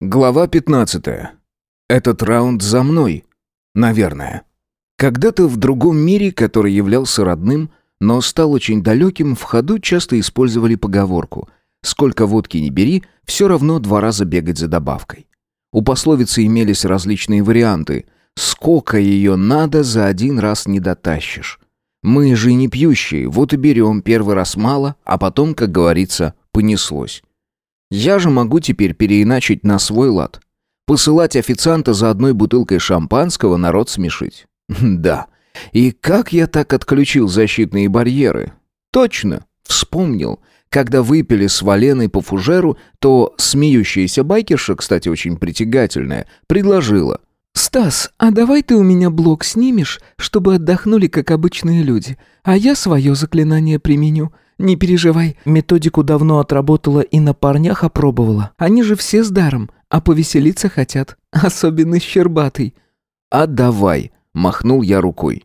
Глава 15. Этот раунд за мной. Наверное. Когда-то в другом мире, который являлся родным, но стал очень далеким, в ходу часто использовали поговорку «Сколько водки не бери, все равно два раза бегать за добавкой». У пословицы имелись различные варианты «Сколько ее надо, за один раз не дотащишь». Мы же не пьющие, вот и берем первый раз мало, а потом, как говорится, понеслось. Я же могу теперь переиначить на свой лад. Посылать официанта за одной бутылкой шампанского народ смешить. Да. И как я так отключил защитные барьеры? Точно, вспомнил. Когда выпили с Валеной по фужеру, то смеющаяся байкерша, кстати, очень притягательная, предложила. «Стас, а давай ты у меня блок снимешь, чтобы отдохнули, как обычные люди, а я свое заклинание применю. Не переживай, методику давно отработала и на парнях опробовала. Они же все с даром, а повеселиться хотят, особенно щербатый». «А давай», — махнул я рукой.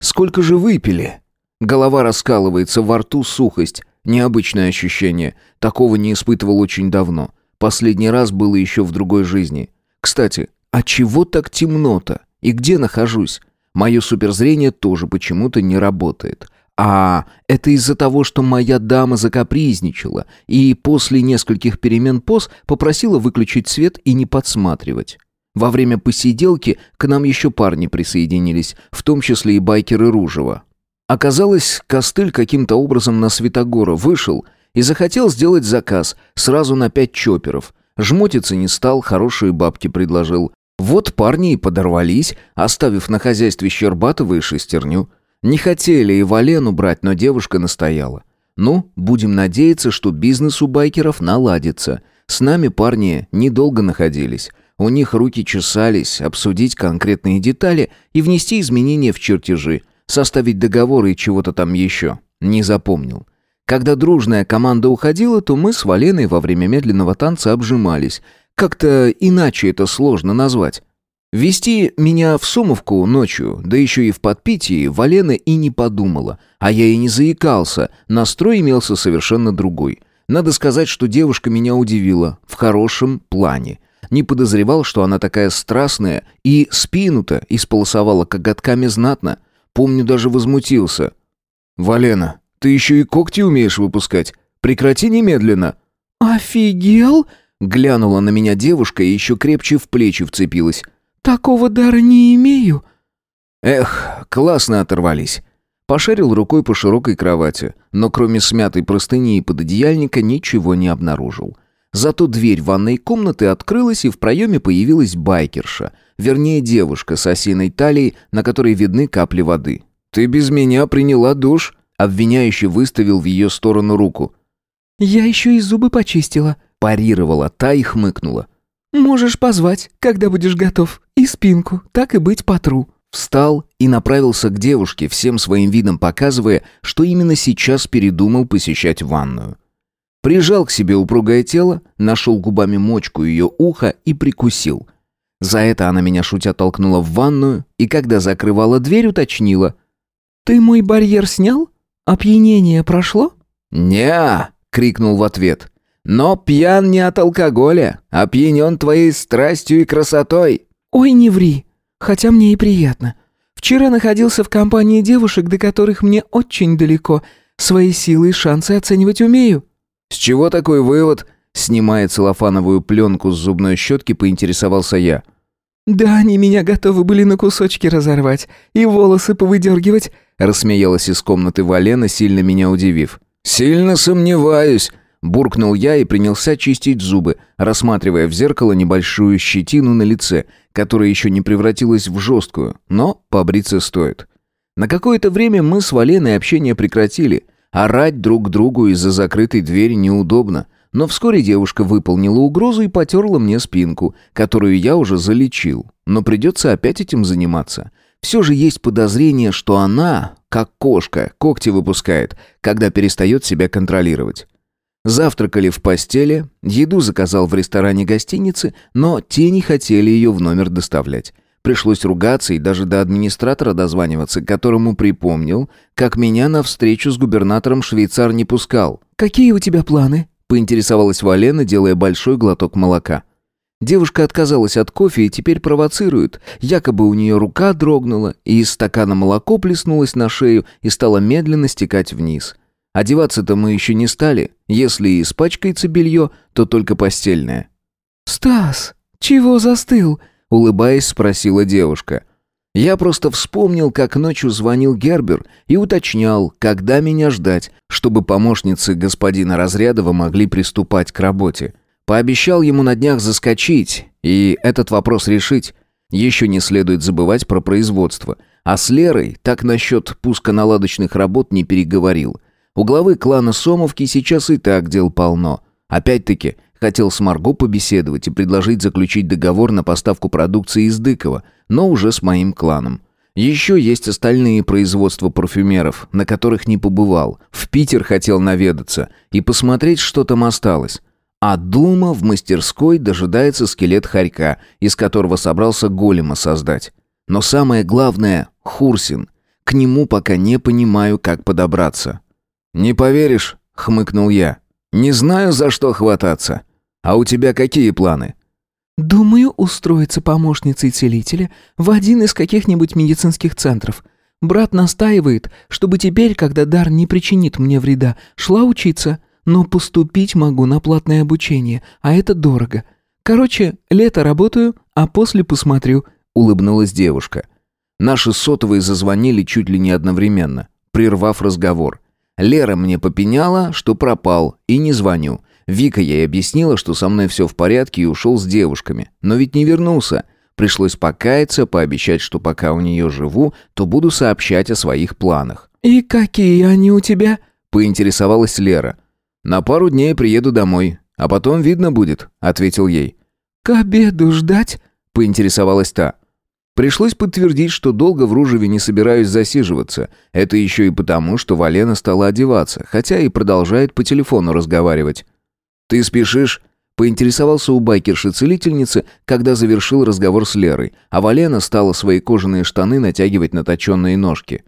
«Сколько же выпили?» Голова раскалывается, во рту сухость. Необычное ощущение. Такого не испытывал очень давно. Последний раз было еще в другой жизни. Кстати, а чего так темно-то? И где нахожусь? Мое суперзрение тоже почему-то не работает. А, это из-за того, что моя дама закапризничала и после нескольких перемен поз попросила выключить свет и не подсматривать. Во время посиделки к нам еще парни присоединились, в том числе и байкеры Ружева. Оказалось, Костыль каким-то образом на Светогора вышел и захотел сделать заказ сразу на пять чоперов. Жмотиться не стал, хорошие бабки предложил. Вот парни и подорвались, оставив на хозяйстве Щербатова и шестерню. Не хотели и Валену брать, но девушка настояла. Ну, будем надеяться, что бизнес у байкеров наладится. С нами парни недолго находились. У них руки чесались обсудить конкретные детали и внести изменения в чертежи, составить договоры и чего-то там еще. Не запомнил. Когда дружная команда уходила, то мы с Валеной во время медленного танца обжимались. Как-то иначе это сложно назвать. Вести меня в Сумовку ночью, да еще и в подпитии, Валена и не подумала. А я и не заикался, настрой имелся совершенно другой. Надо сказать, что девушка меня удивила, в хорошем плане. Не подозревал, что она такая страстная, и спину-то исполосовала коготками знатно. Помню, даже возмутился. «Валена, ты еще и когти умеешь выпускать? Прекрати немедленно!» «Офигел?» — глянула на меня девушка и еще крепче в плечи вцепилась. Такого дара не имею». Эх, классно оторвались. Пошарил рукой по широкой кровати, но кроме смятой простыни и пододеяльника ничего не обнаружил. Зато дверь ванной комнаты открылась, и в проеме появилась байкерша, вернее девушка с осиной талией, на которой видны капли воды. «Ты без меня приняла душ?» Обвиняющий выставил в ее сторону руку. «Я еще и зубы почистила», парировала та и хмыкнула. «Можешь позвать, когда будешь готов, и спинку, так и быть, потру». Встал и направился к девушке, всем своим видом показывая, что именно сейчас передумал посещать ванную. Прижал к себе упругое тело, нашел губами мочку ее уха и прикусил. За это она меня шутя толкнула в ванную и, когда закрывала дверь, уточнила. «Ты мой барьер снял? Опьянение прошло?» «Не-а!» крикнул в ответ. Но пьян не от алкоголя, а пьянен твоей страстью и красотой». «Ой, не ври, хотя мне и приятно. Вчера находился в компании девушек, до которых мне очень далеко. Свои силы и шансы оценивать умею». «С чего такой вывод?» Снимая целлофановую пленку с зубной щетки, поинтересовался я. «Да они меня готовы были на кусочки разорвать и волосы повыдергивать», рассмеялась из комнаты Валена, сильно меня удивив. «Сильно сомневаюсь», Буркнул я и принялся чистить зубы, рассматривая в зеркало небольшую щетину на лице, которая еще не превратилась в жесткую, но побриться стоит. На какое-то время мы с Валеной общение прекратили. Орать друг другу из-за закрытой двери неудобно. Но вскоре девушка выполнила угрозу и потерла мне спинку, которую я уже залечил. Но придется опять этим заниматься. Все же есть подозрение, что она, как кошка, когти выпускает, когда перестает себя контролировать. Завтракали в постели, еду заказал в ресторане гостиницы, но те не хотели ее в номер доставлять. Пришлось ругаться и даже до администратора дозваниваться, которому припомнил, как меня на встречу с губернатором швейцар не пускал. «Какие у тебя планы?» — поинтересовалась Валена, делая большой глоток молока. Девушка отказалась от кофе и теперь провоцирует. Якобы у нее рука дрогнула, и из стакана молоко плеснулось на шею и стало медленно стекать вниз. Одеваться-то мы еще не стали. Если и испачкается белье, то только постельное. «Стас, чего застыл?» — улыбаясь, спросила девушка. Я просто вспомнил, как ночью звонил Гербер и уточнял, когда меня ждать, чтобы помощницы господина Разрядова могли приступать к работе. Пообещал ему на днях заскочить и этот вопрос решить. Еще не следует забывать про производство. А с Лерой так насчет пусконаладочных работ не переговорил. У главы клана Сомовки сейчас и так дел полно. Опять-таки, хотел с Марго побеседовать и предложить заключить договор на поставку продукции из Дыкова, но уже с моим кланом. Еще есть остальные производства парфюмеров, на которых не побывал. В Питер хотел наведаться и посмотреть, что там осталось. А дома в мастерской дожидается скелет хорька, из которого собрался голема создать. Но самое главное — Хурсин. К нему пока не понимаю, как подобраться. «Не поверишь», — хмыкнул я. «Не знаю, за что хвататься. А у тебя какие планы?» «Думаю, устроиться помощницей целителя в один из каких-нибудь медицинских центров. Брат настаивает, чтобы теперь, когда дар не причинит мне вреда, шла учиться но поступить могу на платное обучение, а это дорого. Короче, лето работаю, а после посмотрю», — улыбнулась девушка. Наши сотовые зазвонили чуть ли не одновременно, прервав разговор. Лера мне попеняла, что пропал, и не звоню. Вика ей объяснила, что со мной все в порядке и ушел с девушками. Но ведь не вернулся. Пришлось покаяться, пообещать, что пока у нее живу, то буду сообщать о своих планах. «И какие они у тебя?» — поинтересовалась Лера. «На пару дней приеду домой, а потом видно будет», — ответил ей. «К обеду ждать?» — поинтересовалась та. Пришлось подтвердить, что долго в Ружеве не собираюсь засиживаться. Это еще и потому, что Валена стала одеваться, хотя и продолжает по телефону разговаривать. «Ты спешишь?» — поинтересовался у байкерши-целительницы, когда завершил разговор с Лерой, а Валена стала свои кожаные штаны натягивать на точенные ножки.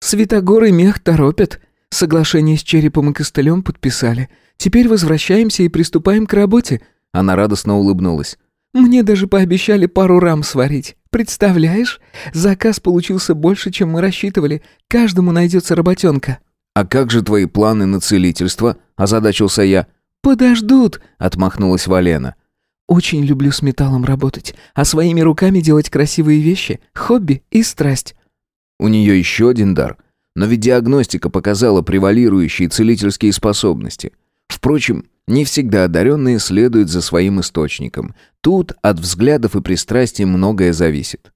«Светогор и мех торопят», Соглашение с черепом и костылем подписали. Теперь возвращаемся и приступаем к работе». Она радостно улыбнулась. «Мне даже пообещали пару рам сварить. Представляешь? Заказ получился больше, чем мы рассчитывали. Каждому найдется работенка». «А как же твои планы на целительство?» – озадачился я. «Подождут», – отмахнулась Валена. «Очень люблю с металлом работать, а своими руками делать красивые вещи – хобби и страсть». У нее еще один дар – но ведь диагностика показала превалирующие целительские способности. Впрочем, не всегда одаренные следуют за своим источником. Тут от взглядов и пристрастий многое зависит.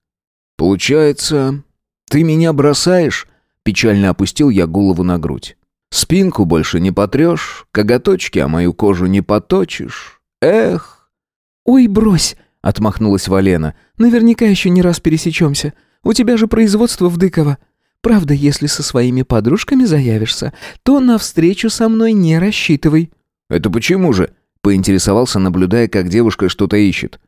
«Получается, ты меня бросаешь?» Печально опустил я голову на грудь. «Спинку больше не потрешь, коготочки, а мою кожу не поточишь. Эх!» «Ой, брось!» — отмахнулась Валена. «Наверняка еще не раз пересечемся. У тебя же производство в Дыково. Правда, если со своими подружками заявишься, то на встречу со мной не рассчитывай». «Это почему же?» — поинтересовался, наблюдая, как девушка что-то ищет.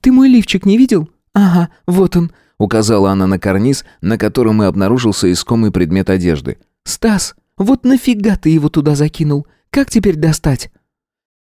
«Ты мой лифчик не видел? Ага, вот он», — указала она на карниз, на котором и обнаружился искомый предмет одежды. «Стас, вот нафига ты его туда закинул? Как теперь достать?»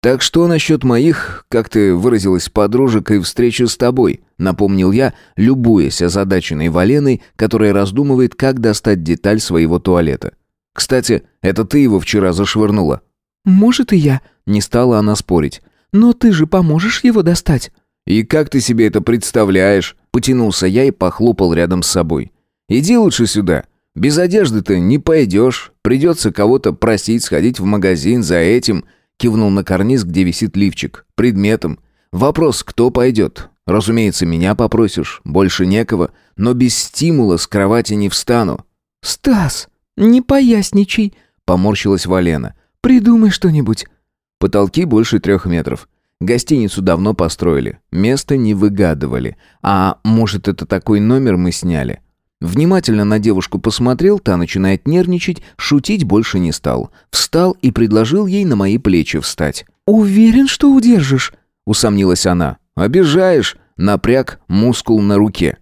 «Так что насчет моих, как ты выразилась, подружек и встречи с тобой?» — напомнил я, любуясь озадаченной Валеной, которая раздумывает, как достать деталь своего туалета. «Кстати, это ты его вчера зашвырнула». «Может, и я», — не стала она спорить. «Но ты же поможешь его достать». «И как ты себе это представляешь?» — потянулся я и похлопал рядом с собой. «Иди лучше сюда. Без одежды ты не пойдешь. Придется кого-то просить сходить в магазин за этим...» Кивнул на карниз, где висит лифчик. Предметом. Вопрос, кто пойдет? Разумеется, меня попросишь. Больше некого. Но без стимула с кровати не встану. «Стас, не поясничай», — поморщилась Валена. «Придумай что-нибудь». Потолки больше трех метров. Гостиницу давно построили. Место не выгадывали. А может, это такой номер мы сняли? Внимательно на девушку посмотрел, та начинает нервничать, шутить больше не стал. Встал и предложил ей на мои плечи встать. «Уверен, что удержишь?» — усомнилась она. «Обижаешь?» — напряг мускул на руке.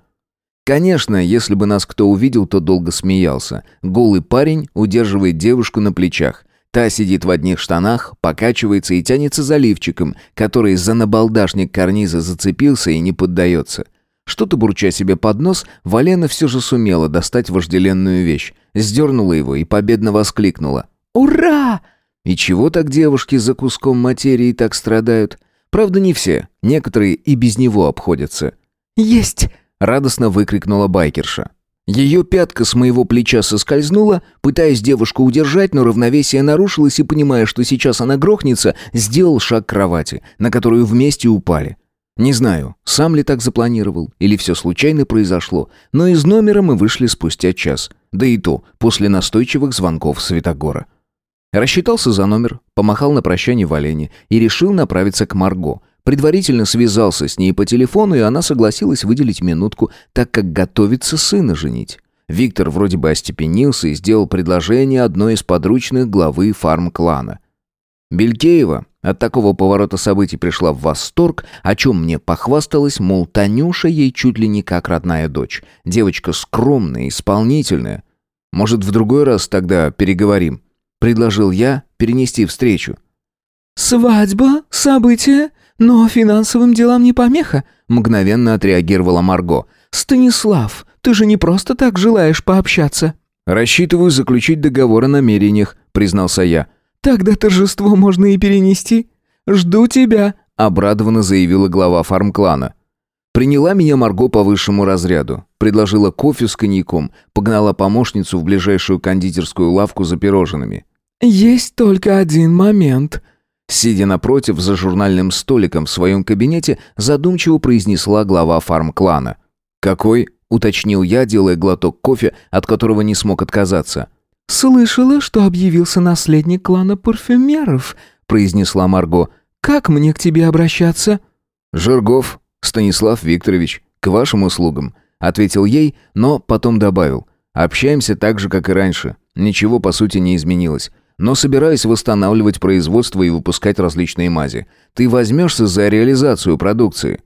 Конечно, если бы нас кто увидел, то долго смеялся. Голый парень удерживает девушку на плечах. Та сидит в одних штанах, покачивается и тянется за лифчиком, который за набалдашник карниза зацепился и не поддается. Что-то бурча себе под нос, Валена все же сумела достать вожделенную вещь, сдернула его и победно воскликнула. «Ура!» И чего так девушки за куском материи так страдают? Правда, не все, некоторые и без него обходятся. «Есть!» — радостно выкрикнула байкерша. Ее пятка с моего плеча соскользнула, пытаясь девушку удержать, но равновесие нарушилось, и, понимая, что сейчас она грохнется, сделал шаг к кровати, на которую вместе упали. Не знаю, сам ли так запланировал, или все случайно произошло, но из номера мы вышли спустя час, да и то после настойчивых звонков Светогора. Рассчитался за номер, помахал на прощание Валене и решил направиться к Марго, Предварительно связался с ней по телефону, и она согласилась выделить минутку, так как готовится сына женить. Виктор вроде бы остепенился и сделал предложение одной из подручных главы фарм-клана. Белькеева от такого поворота событий пришла в восторг, о чем мне похвасталась, мол, Танюша ей чуть ли не как родная дочь. Девочка скромная, исполнительная. Может, в другой раз тогда переговорим? Предложил я перенести встречу. «Свадьба? Событие? «Но финансовым делам не помеха», — мгновенно отреагировала Марго. «Станислав, ты же не просто так желаешь пообщаться». «Рассчитываю заключить договор о намерениях», — признался я. «Тогда торжество можно и перенести. Жду тебя», — обрадованно заявила глава фарм-клана. Приняла меня Марго по высшему разряду, предложила кофе с коньяком, погнала помощницу в ближайшую кондитерскую лавку за пирожными. «Есть только один момент», Сидя напротив за журнальным столиком в своем кабинете, задумчиво произнесла глава фарм-клана. «Какой?» — уточнил я, делая глоток кофе, от которого не смог отказаться. «Слышала, что объявился наследник клана парфюмеров», — произнесла Марго. «Как мне к тебе обращаться?» «Жиргов, Станислав Викторович, к вашим услугам», — ответил ей, но потом добавил. «Общаемся так же, как и раньше. Ничего, по сути, не изменилось но собираюсь восстанавливать производство и выпускать различные мази. Ты возьмешься за реализацию продукции?»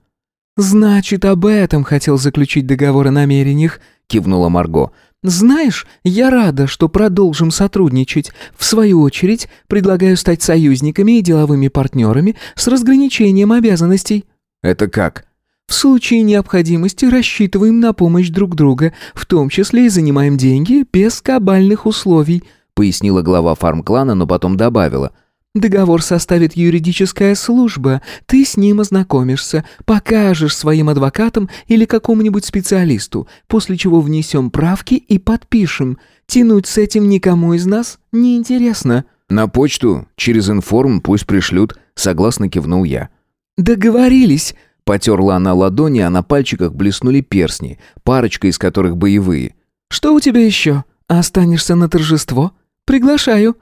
«Значит, об этом хотел заключить договор о намерениях», — кивнула Марго. «Знаешь, я рада, что продолжим сотрудничать. В свою очередь, предлагаю стать союзниками и деловыми партнерами с разграничением обязанностей». «Это как?» В случае необходимости рассчитываем на помощь друг друга, в том числе и занимаем деньги без кабальных условий», пояснила глава фарм-клана, но потом добавила. «Договор составит юридическая служба. Ты с ним ознакомишься, покажешь своим адвокатам или какому-нибудь специалисту, после чего внесем правки и подпишем. Тянуть с этим никому из нас не интересно». «На почту, через информ пусть пришлют», — согласно кивнул я. «Договорились», — потерла она ладони, а на пальчиках блеснули перстни, парочка из которых боевые. «Что у тебя еще? Останешься на торжество?» «Приглашаю».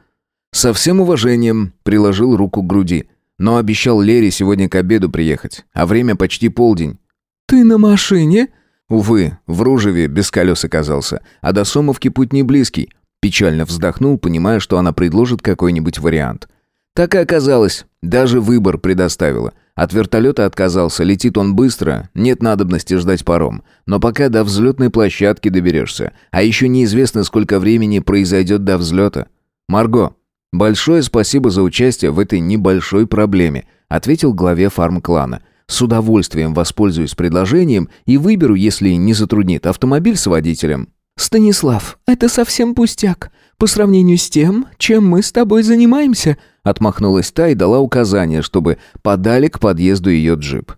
«Со всем уважением», — приложил руку к груди. «Но обещал Лере сегодня к обеду приехать, а время почти полдень». «Ты на машине?» Увы, в Ружеве без колес оказался, а до Сомовки путь не близкий. Печально вздохнул, понимая, что она предложит какой-нибудь вариант. Так и оказалось, даже выбор предоставила. От вертолета отказался, летит он быстро, нет надобности ждать паром. Но пока до взлетной площадки доберешься. А еще неизвестно, сколько времени произойдет до взлета. «Марго, большое спасибо за участие в этой небольшой проблеме», ответил главе фарм-клана. «С удовольствием воспользуюсь предложением и выберу, если не затруднит, автомобиль с водителем». «Станислав, это совсем пустяк. По сравнению с тем, чем мы с тобой занимаемся», Отмахнулась та и дала указание, чтобы подали к подъезду ее джип.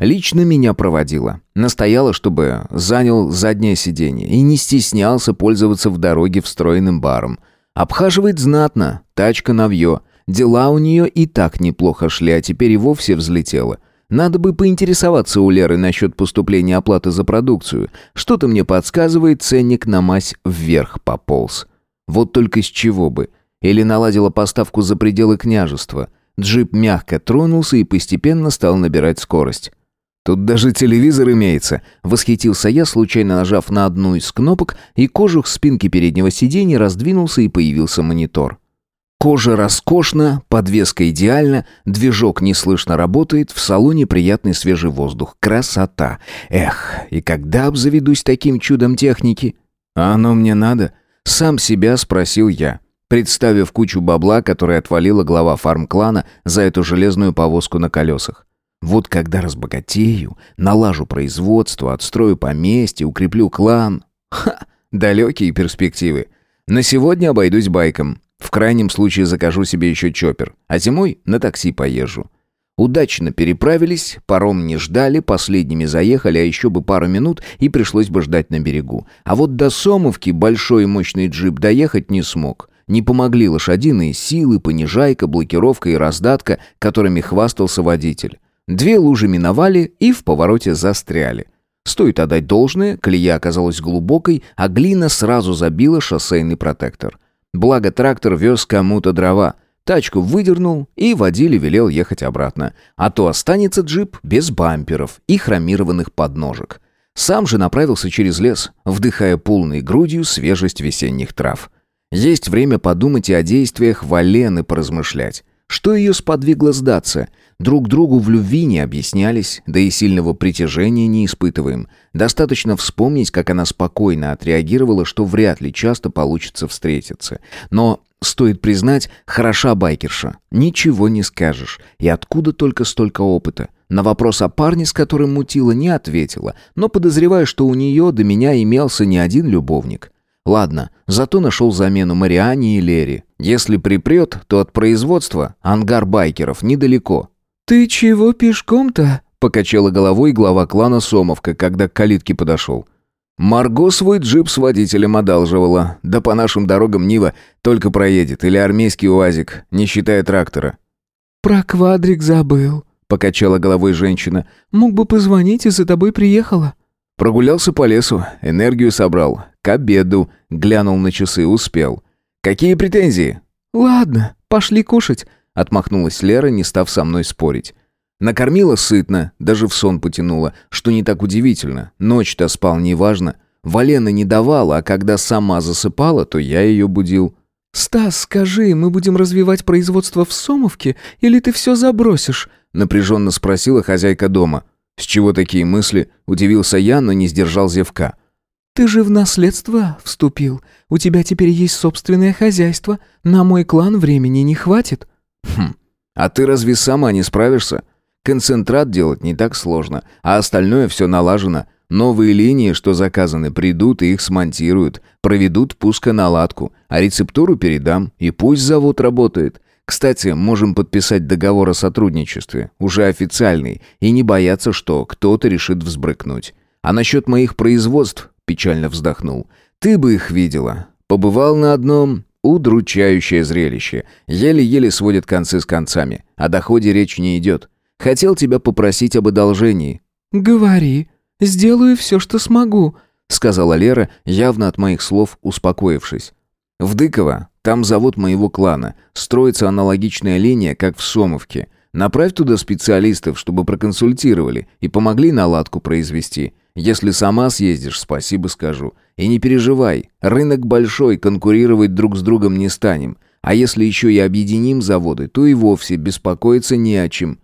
Лично меня проводила. Настояла, чтобы занял заднее сиденье и не стеснялся пользоваться в дороге встроенным баром. Обхаживает знатно, тачка навье. Дела у нее и так неплохо шли, а теперь и вовсе взлетела. Надо бы поинтересоваться у Леры насчет поступления оплаты за продукцию. Что-то мне подсказывает, ценник на мазь вверх пополз. Вот только с чего бы. Или наладила поставку за пределы княжества. Джип мягко тронулся и постепенно стал набирать скорость. «Тут даже телевизор имеется», — восхитился я, случайно нажав на одну из кнопок, и кожух спинки переднего сиденья раздвинулся и появился монитор. Кожа роскошна, подвеска идеальна, движок неслышно работает, в салоне приятный свежий воздух. Красота! Эх, и когда обзаведусь таким чудом техники? А оно мне надо? Сам себя спросил я. представив кучу бабла, которая отвалила глава фарм-клана за эту железную повозку на колесах. Вот когда разбогатею, налажу производство, отстрою поместье, укреплю клан. Ха, далекие перспективы. На сегодня обойдусь байком. В крайнем случае закажу себе еще чоппер, а зимой на такси поезжу. Удачно переправились, паром не ждали, последними заехали, а еще бы пару минут и пришлось бы ждать на берегу. А вот до Сомовки большой и мощный джип доехать не смог. Не помогли лошадиные силы, понижайка, блокировка и раздатка, которыми хвастался водитель. Две лужи миновали и в повороте застряли. Стоит отдать должное, колея оказалась глубокой, а глина сразу забила шоссейный протектор. Благо трактор вез кому-то дрова – Тачку выдернул и водили велел ехать обратно. А то останется джип без бамперов и хромированных подножек. Сам же направился через лес, вдыхая полной грудью свежесть весенних трав. Есть время подумать и о действиях Валены поразмышлять. Что ее сподвигло сдаться? Друг другу в любви не объяснялись, да и сильного притяжения не испытываем. Достаточно вспомнить, как она спокойно отреагировала, что вряд ли часто получится встретиться. Но Стоит признать, хороша байкерша. Ничего не скажешь. И откуда только столько опыта? На вопрос о парне, с которым мутила, не ответила, но подозреваю, что у нее до меня имелся не один любовник. Ладно, зато нашел замену Мариане и Лере. Если припрет, то от производства ангар байкеров недалеко. «Ты чего пешком-то?» — покачала головой глава клана Сомовка, когда к калитке подошел. Марго свой джип с водителем одалживала. Да по нашим дорогам Нива только проедет. Или армейский УАЗик, не считая трактора. «Про квадрик забыл», — покачала головой женщина. «Мог бы позвонить, и за тобой приехала». Прогулялся по лесу, энергию собрал. К обеду. Глянул на часы, успел. «Какие претензии?» «Ладно, пошли кушать», — отмахнулась Лера, не став со мной спорить. Накормила сытно, даже в сон потянула, что не так удивительно. Ночь-то спал неважно. Валена не давала, а когда сама засыпала, то я ее будил. «Стас, скажи, мы будем развивать производство в Сомовке, или ты все забросишь?» напряженно спросила хозяйка дома. «С чего такие мысли?» – удивился я, но не сдержал зевка. «Ты же в наследство вступил. У тебя теперь есть собственное хозяйство. На мой клан времени не хватит». «Хм, а ты разве сама не справишься?» Концентрат делать не так сложно, а остальное все налажено. Новые линии, что заказаны, придут и их смонтируют, проведут пусконаладку, а рецептуру передам, и пусть завод работает. Кстати, можем подписать договор о сотрудничестве, уже официальный, и не бояться, что кто-то решит взбрыкнуть. А насчет моих производств, печально вздохнул, ты бы их видела. Побывал на одном, удручающее зрелище. Еле-еле сводят концы с концами. О доходе речь не идет. Хотел тебя попросить об одолжении». «Говори. Сделаю все, что смогу», — сказала Лера, явно от моих слов успокоившись. «В Дыково, там завод моего клана. Строится аналогичная линия, как в Сомовке. Направь туда специалистов, чтобы проконсультировали и помогли наладку произвести. Если сама съездишь, спасибо скажу. И не переживай, рынок большой, конкурировать друг с другом не станем. А если еще и объединим заводы, то и вовсе беспокоиться не о чем.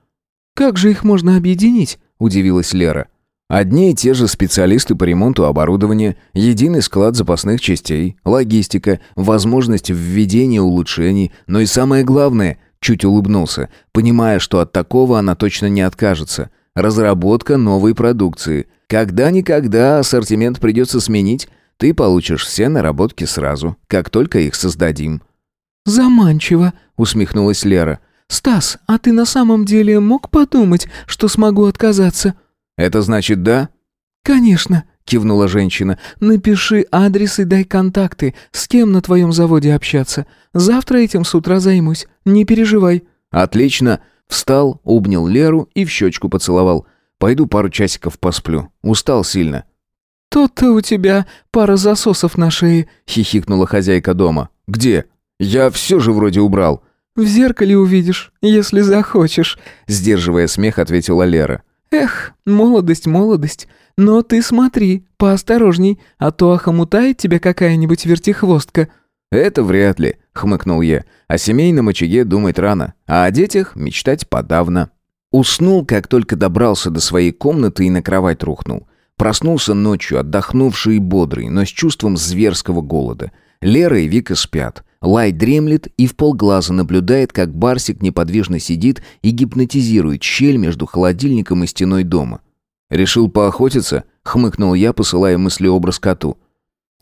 «Как же их можно объединить?» – удивилась Лера. Одни и те же специалисты по ремонту оборудования, единый склад запасных частей, логистика, возможность введения улучшений, но и самое главное, чуть улыбнулся, понимая, что от такого она точно не откажется, разработка новой продукции. Когда-никогда ассортимент придется сменить, ты получишь все наработки сразу, как только их создадим. «Заманчиво», — усмехнулась Лера. «Стас, а ты на самом деле мог подумать, что смогу отказаться?» «Это значит да?» «Конечно», — кивнула женщина. «Напиши адрес и дай контакты, с кем на твоем заводе общаться. Завтра этим с утра займусь, не переживай». «Отлично». Встал, обнял Леру и в щечку поцеловал. «Пойду пару часиков посплю. Устал сильно». «То-то у тебя пара засосов на шее», — хихикнула хозяйка дома. «Где? Я все же вроде убрал». «В зеркале увидишь, если захочешь», — сдерживая смех, ответила Лера. «Эх, молодость, молодость. Но ты смотри, поосторожней, а то охомутает тебя какая-нибудь вертихвостка». «Это вряд ли», — хмыкнул я. «О семейном очаге думать рано, а о детях мечтать подавно». Уснул, как только добрался до своей комнаты и на кровать рухнул. Проснулся ночью, отдохнувший и бодрый, но с чувством зверского голода. Лера и Вика спят. Лай дремлет и в полглаза наблюдает, как Барсик неподвижно сидит и гипнотизирует щель между холодильником и стеной дома. «Решил поохотиться?» — хмыкнул я, посылая мыслеобраз коту.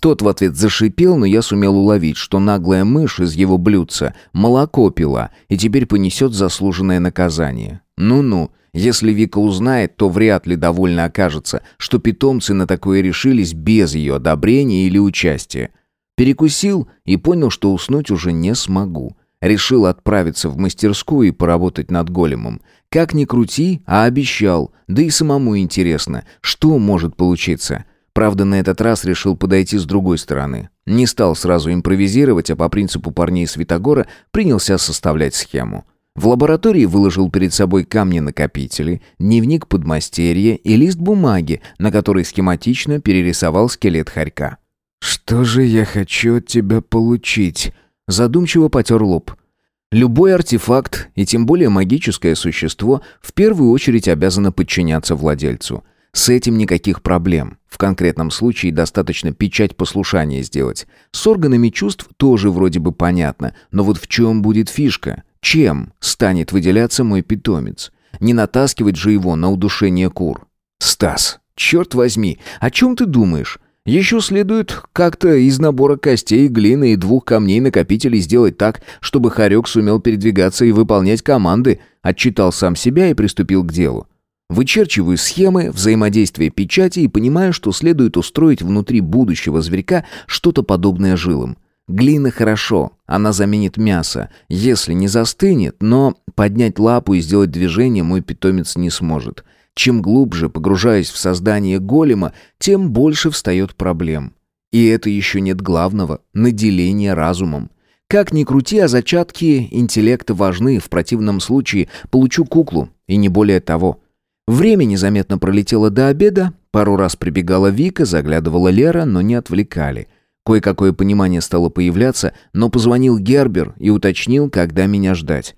Тот в ответ зашипел, но я сумел уловить, что наглая мышь из его блюдца молоко пила и теперь понесет заслуженное наказание. Ну-ну, если Вика узнает, то вряд ли довольно окажется, что питомцы на такое решились без ее одобрения или участия. Перекусил и понял, что уснуть уже не смогу. Решил отправиться в мастерскую и поработать над големом. Как ни крути, а обещал. Да и самому интересно, что может получиться. Правда, на этот раз решил подойти с другой стороны. Не стал сразу импровизировать, а по принципу парней Святогора принялся составлять схему. В лаборатории выложил перед собой камни-накопители, дневник подмастерья и лист бумаги, на который схематично перерисовал скелет хорька. «Что же я хочу от тебя получить?» Задумчиво потер лоб. Любой артефакт, и тем более магическое существо, в первую очередь обязано подчиняться владельцу. С этим никаких проблем. В конкретном случае достаточно печать послушания сделать. С органами чувств тоже вроде бы понятно, но вот в чем будет фишка? Чем станет выделяться мой питомец? Не натаскивать же его на удушение кур. Стас, черт возьми, о чем ты думаешь? Еще следует как-то из набора костей, глины и двух камней-накопителей сделать так, чтобы Харек сумел передвигаться и выполнять команды, отчитал сам себя и приступил к делу. Вычерчиваю схемы взаимодействия печати и понимаю, что следует устроить внутри будущего зверька что-то подобное жилам. Глина хорошо, она заменит мясо, если не застынет, но поднять лапу и сделать движение мой питомец не сможет. Чем глубже погружаюсь в создание голема, тем больше встает проблем. И это еще нет главного – наделения разумом. Как ни крути, а зачатки интеллекта важны, в противном случае получу куклу, и не более того. Время незаметно пролетело до обеда, пару раз прибегала Вика, заглядывала Лера, но не отвлекали. Кое-какое понимание стало появляться, но позвонил Гербер и уточнил, когда меня ждать.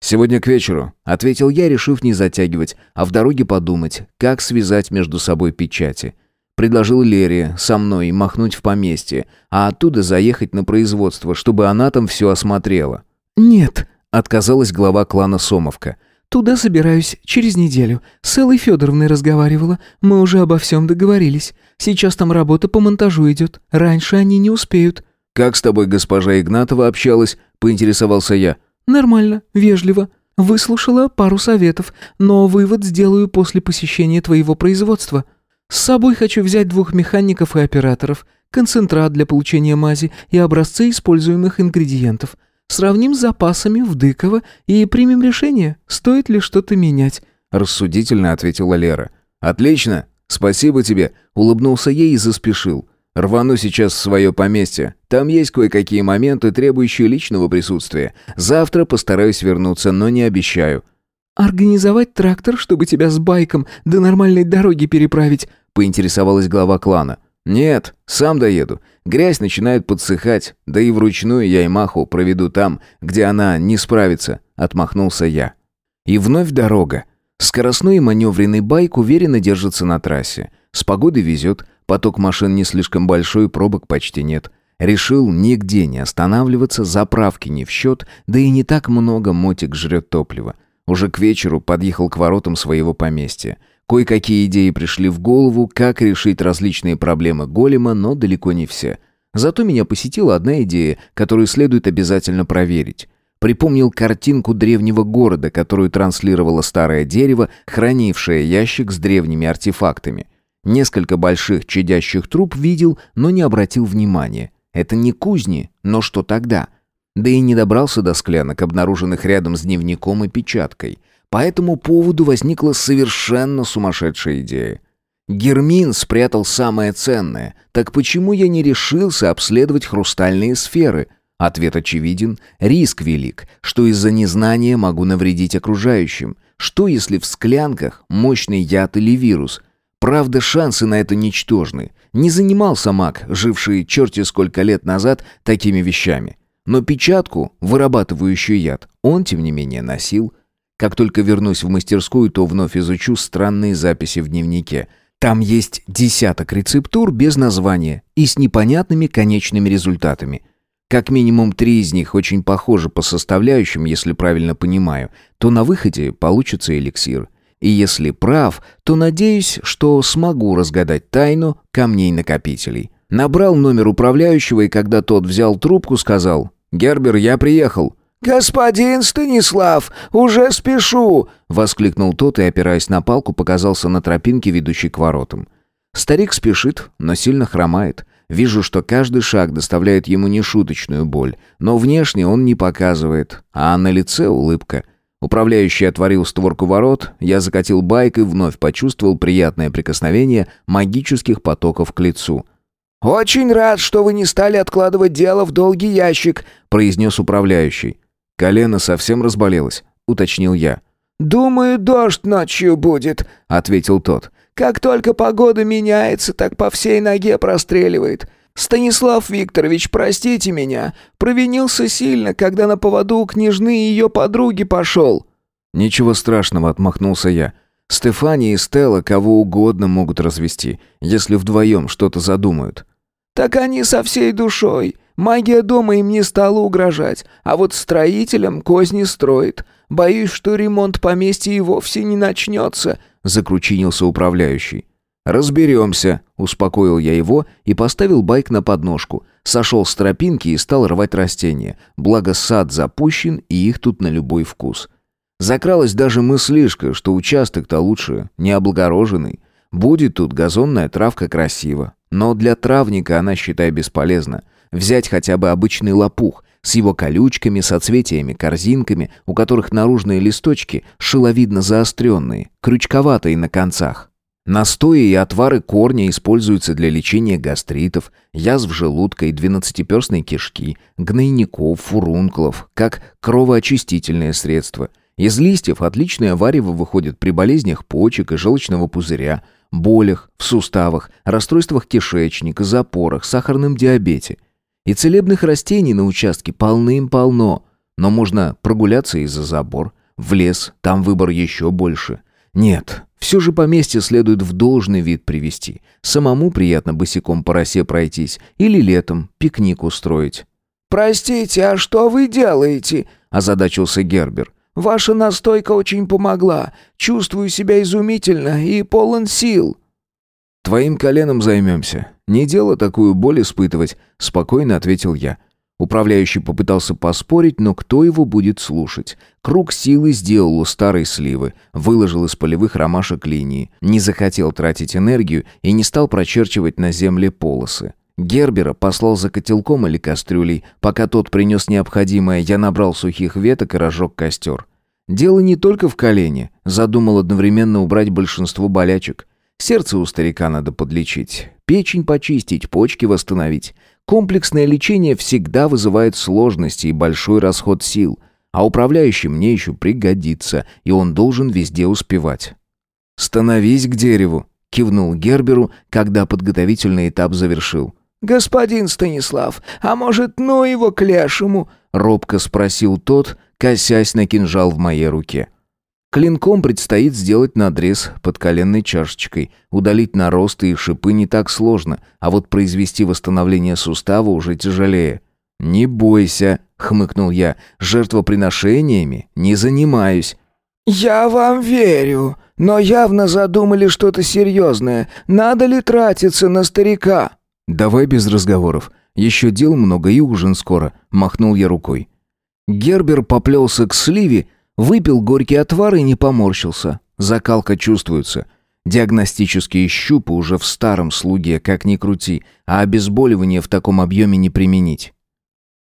«Сегодня к вечеру», — ответил я, решив не затягивать, а в дороге подумать, как связать между собой печати. Предложил Лере со мной махнуть в поместье, а оттуда заехать на производство, чтобы она там все осмотрела. «Нет», — отказалась глава клана Сомовка. «Туда собираюсь через неделю. С Эллой Федоровной разговаривала. Мы уже обо всем договорились. Сейчас там работа по монтажу идет. Раньше они не успеют». «Как с тобой госпожа Игнатова общалась?» — поинтересовался я. «Нормально, вежливо. Выслушала пару советов, но вывод сделаю после посещения твоего производства. С собой хочу взять двух механиков и операторов, концентрат для получения мази и образцы используемых ингредиентов. Сравним с запасами в Дыково и примем решение, стоит ли что-то менять», — рассудительно ответила Лера. «Отлично, спасибо тебе», — улыбнулся ей и заспешил. Рвану сейчас в свое поместье. Там есть кое-какие моменты, требующие личного присутствия. Завтра постараюсь вернуться, но не обещаю». «Организовать трактор, чтобы тебя с байком до нормальной дороги переправить?» — поинтересовалась глава клана. «Нет, сам доеду. Грязь начинает подсыхать, да и вручную я и маху проведу там, где она не справится», — отмахнулся я. И вновь дорога. Скоростной и маневренный байк уверенно держится на трассе. С погодой везет, Поток машин не слишком большой, пробок почти нет. Решил нигде не останавливаться, заправки не в счет, да и не так много мотик жрет топлива. Уже к вечеру подъехал к воротам своего поместья. Кое-какие идеи пришли в голову, как решить различные проблемы голема, но далеко не все. Зато меня посетила одна идея, которую следует обязательно проверить. Припомнил картинку древнего города, которую транслировало старое дерево, хранившее ящик с древними артефактами. Несколько больших чадящих труб видел, но не обратил внимания. Это не кузни, но что тогда? Да и не добрался до склянок, обнаруженных рядом с дневником и печаткой. По этому поводу возникла совершенно сумасшедшая идея. Гермин спрятал самое ценное. Так почему я не решился обследовать хрустальные сферы? Ответ очевиден. Риск велик, что из-за незнания могу навредить окружающим. Что если в склянках мощный яд или вирус – Правда, шансы на это ничтожны. Не занимался маг, живший черти сколько лет назад, такими вещами. Но печатку, вырабатывающую яд, он, тем не менее, носил. Как только вернусь в мастерскую, то вновь изучу странные записи в дневнике. Там есть десяток рецептур без названия и с непонятными конечными результатами. Как минимум три из них очень похожи по составляющим, если правильно понимаю, то на выходе получится эликсир. И если прав, то надеюсь, что смогу разгадать тайну камней-накопителей. Набрал номер управляющего, и когда тот взял трубку, сказал «Гербер, я приехал». «Господин Станислав, уже спешу!» — воскликнул тот и, опираясь на палку, показался на тропинке, ведущей к воротам. Старик спешит, но сильно хромает. Вижу, что каждый шаг доставляет ему нешуточную боль, но внешне он не показывает, а на лице улыбка. Управляющий отворил створку ворот, я закатил байк и вновь почувствовал приятное прикосновение магических потоков к лицу. «Очень рад, что вы не стали откладывать дело в долгий ящик», — произнес управляющий. «Колено совсем разболелось», — уточнил я. «Думаю, дождь ночью будет», — ответил тот. «Как только погода меняется, так по всей ноге простреливает. Станислав Викторович, простите меня, провинился сильно, когда на поводу у княжны и ее подруги пошел». «Ничего страшного», — отмахнулся я. «Стефания и Стелла кого угодно могут развести, если вдвоем что-то задумают». «Так они со всей душой. Магия дома им не стала угрожать, а вот строителям козни строит. Боюсь, что ремонт поместья и вовсе не начнется», — закручинился управляющий. «Разберемся», — успокоил я его и поставил байк на подножку. Сошел с тропинки и стал рвать растения. Благо сад запущен, и их тут на любой вкус. Закралась даже мыслишка, что участок-то лучше, не облагороженный. Будет тут газонная травка красиво. Но для травника она, считай, бесполезна. Взять хотя бы обычный лопух с его колючками, соцветиями, корзинками, у которых наружные листочки шиловидно заостренные, крючковатые на концах. Настои и отвары корня используются для лечения гастритов, язв желудка и двенадцатиперстной кишки, гнойников, фурункулов, как кровоочистительное средство. Из листьев отличное варево выходит при болезнях почек и желчного пузыря, болях в суставах, расстройствах кишечника, запорах, сахарном диабете. И целебных растений на участке полным-полно. Но можно прогуляться и за забор. В лес, там выбор еще больше. Нет, все же поместье следует в должный вид привести. Самому приятно босиком по росе пройтись или летом пикник устроить. «Простите, а что вы делаете?» – озадачился Гербер. «Ваша настойка очень помогла. Чувствую себя изумительно и полон сил». «Твоим коленом займемся. Не дело такую боль испытывать», — спокойно ответил я. Управляющий попытался поспорить, но кто его будет слушать? Круг силы сделал у старой сливы, выложил из полевых ромашек линии, не захотел тратить энергию и не стал прочерчивать на земле полосы. Гербера послал за котелком или кастрюлей. Пока тот принес необходимое, я набрал сухих веток и разжег костер. Дело не только в колене. Задумал одновременно убрать большинство болячек. Сердце у старика надо подлечить, печень почистить, почки восстановить. Комплексное лечение всегда вызывает сложности и большой расход сил, а управляющий мне еще пригодится, и он должен везде успевать. «Становись к дереву», — кивнул Герберу, когда подготовительный этап завершил. «Господин Станислав, а может, ну его к лешему?» — робко спросил тот, косясь на кинжал в моей руке. Клинком предстоит сделать надрез под коленной чашечкой. Удалить наросты и шипы не так сложно, а вот произвести восстановление сустава уже тяжелее. «Не бойся», — хмыкнул я, — «жертвоприношениями не занимаюсь». «Я вам верю, но явно задумали что-то серьезное. Надо ли тратиться на старика?» «Давай без разговоров. Еще дел много и ужин скоро», — махнул я рукой. Гербер поплелся к сливе, Выпил горький отвар и не поморщился. Закалка чувствуется. Диагностические щупы уже в старом слуге, как ни крути, а обезболивание в таком объеме не применить.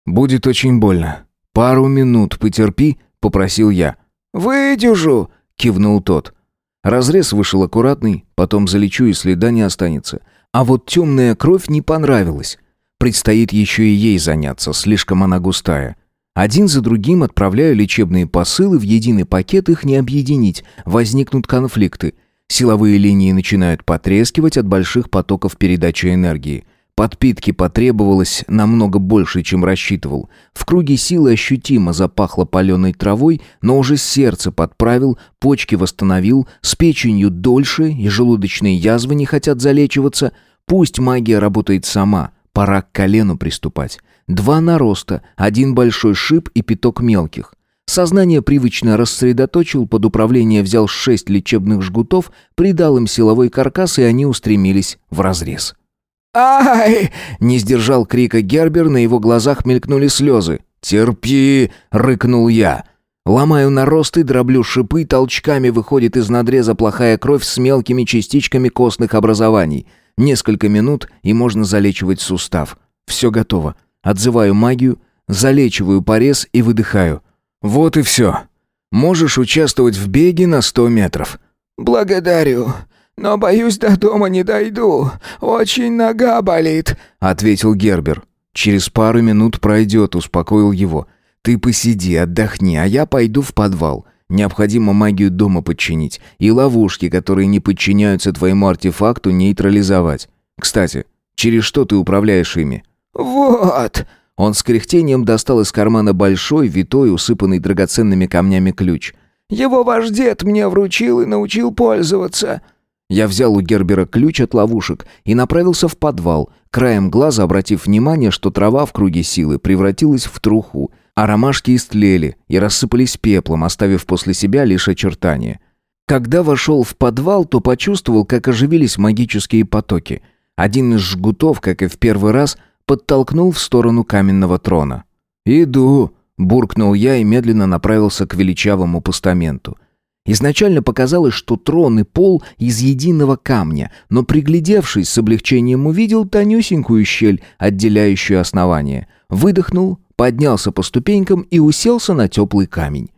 «Будет очень больно. Пару минут потерпи», — попросил я. «Выдержу», — кивнул тот. Разрез вышел аккуратный, потом залечу и следа не останется. А вот темная кровь не понравилась. Предстоит еще и ей заняться, слишком она густая. Один за другим отправляю лечебные посылы в единый пакет, их не объединить, возникнут конфликты. Силовые линии начинают потрескивать от больших потоков передачи энергии. Подпитки потребовалось намного больше, чем рассчитывал. В круге силы ощутимо запахло паленой травой, но уже сердце подправил, почки восстановил, с печенью дольше и желудочные язвы не хотят залечиваться. Пусть магия работает сама, Пора к колену приступать. Два нароста, один большой шип и пяток мелких. Сознание привычно рассредоточил, под управление взял шесть лечебных жгутов, придал им силовой каркас, и они устремились в разрез. «Ай!» — не сдержал крика Гербер, на его глазах мелькнули слезы. «Терпи!» — рыкнул я. Ломаю наросты, дроблю шипы, толчками выходит из надреза плохая кровь с мелкими частичками костных образований. Несколько минут, и можно залечивать сустав. Все готово. Отзываю магию, залечиваю порез и выдыхаю. Вот и все. Можешь участвовать в беге на сто метров. «Благодарю, но, боюсь, до дома не дойду. Очень нога болит», — ответил Гербер. «Через пару минут пройдет», — успокоил его. «Ты посиди, отдохни, а я пойду в подвал. Необходимо магию дома подчинить и ловушки, которые не подчиняются твоему артефакту, нейтрализовать. Кстати, через что ты управляешь ими?» «Вот», он с кряхтением достал из кармана большой, витой, усыпанный драгоценными камнями ключ. «Его ваш дед мне вручил и научил пользоваться». Я взял у Гербера ключ от ловушек и направился в подвал, краем глаза обратив внимание, что трава в круге силы превратилась в труху, а ромашки истлели и рассыпались пеплом, оставив после себя лишь очертания. Когда вошел в подвал, то почувствовал, как оживились магические потоки. Один из жгутов, как и в первый раз, подтолкнул в сторону каменного трона. «Иду», — буркнул я и медленно направился к величавому постаменту. Изначально показалось, что трон и пол из единого камня, но приглядевшись с облегчением увидел тонюсенькую щель, отделяющую основание. Выдохнул, поднялся по ступенькам и уселся на теплый камень.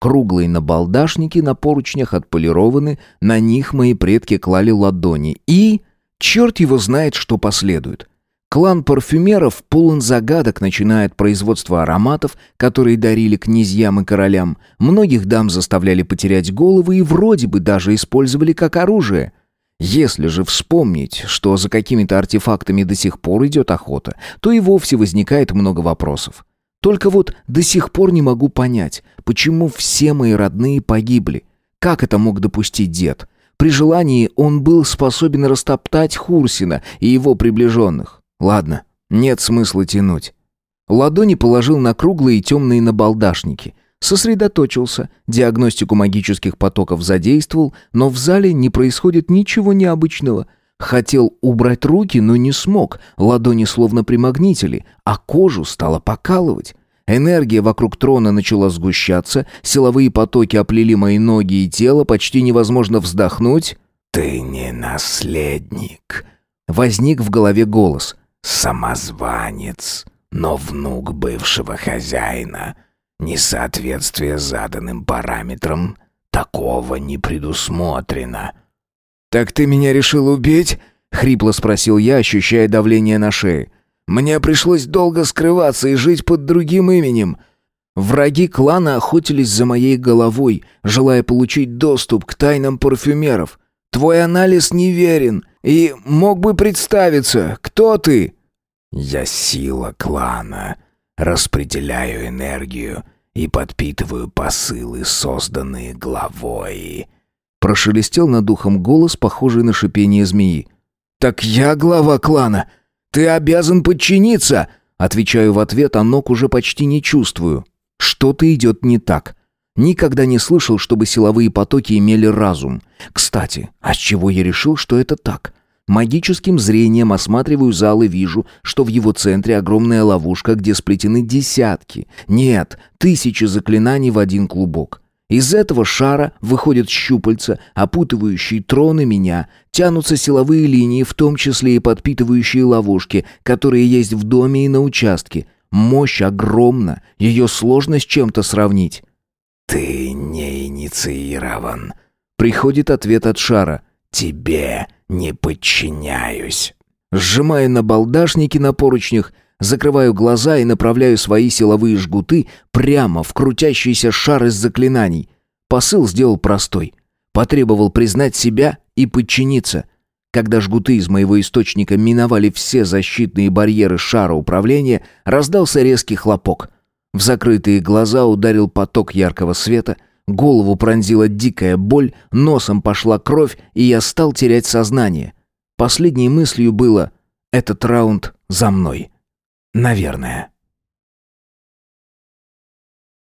Круглые набалдашники на поручнях отполированы, на них мои предки клали ладони. И... Черт его знает, что последует. Клан парфюмеров полон загадок начинает производство ароматов, которые дарили князьям и королям. Многих дам заставляли потерять головы и вроде бы даже использовали как оружие. Если же вспомнить, что за какими-то артефактами до сих пор идет охота, то и вовсе возникает много вопросов. Только вот до сих пор не могу понять, почему все мои родные погибли. Как это мог допустить дед? При желании он был способен растоптать Хурсина и его приближенных. Ладно, нет смысла тянуть. Ладони положил на круглые темные набалдашники. Сосредоточился, диагностику магических потоков задействовал, но в зале не происходит ничего необычного. Хотел убрать руки, но не смог. Ладони словно примагнитили, а кожу стало покалывать. Энергия вокруг трона начала сгущаться, силовые потоки оплели мои ноги и тело, почти невозможно вздохнуть. «Ты не наследник», — возник в голове голос самозванец, но внук бывшего хозяина. Несоответствие заданным параметрам такого не предусмотрено. «Так ты меня решил убить?» — хрипло спросил я, ощущая давление на шее. «Мне пришлось долго скрываться и жить под другим именем». Враги клана охотились за моей головой, желая получить доступ к тайнам парфюмеров. Твой анализ неверен, и мог бы представиться, кто ты?» «Я сила клана, распределяю энергию и подпитываю посылы, созданные главой». Прошелестел над ухом голос, похожий на шипение змеи. «Так я глава клана! Ты обязан подчиниться!» Отвечаю в ответ, а ног уже почти не чувствую. Что-то идет не так. Никогда не слышал, чтобы силовые потоки имели разум. Кстати, а с чего я решил, что это так? Магическим зрением осматриваю зал и вижу, что в его центре огромная ловушка, где сплетены десятки, нет, тысячи заклинаний в один клубок. Из этого шара выходят щупальца, опутывающие троны меня, тянутся силовые линии, в том числе и подпитывающие ловушки, которые есть в доме и на участке. Мощь огромна, ее сложно с чем-то сравнить. «Ты не инициирован», — приходит ответ от шара. «Тебе не подчиняюсь». Сжимая на балдашнике на поручнях, закрываю глаза и направляю свои силовые жгуты прямо в крутящийся шар из заклинаний. Посыл сделал простой. Потребовал признать себя и подчиниться. Когда жгуты из моего источника миновали все защитные барьеры шара управления, раздался резкий хлопок. В закрытые глаза ударил поток яркого света, голову пронзила дикая боль, носом пошла кровь, и я стал терять сознание. Последней мыслью было «Этот раунд за мной. Наверное.